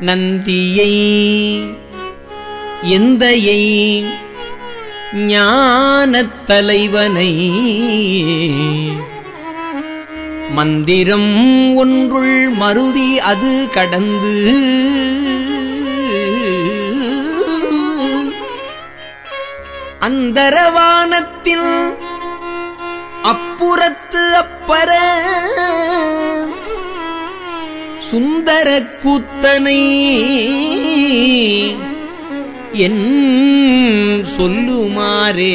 நந்தியை எந்தையை ஞானத் தலைவனை. மந்திரம் ஒன்றுள் மருவி அது கடந்து அந்தரவானத்தில் அப்புறத்து அப்பற சுந்தர கூத்தனை என் சொல்லுமாறே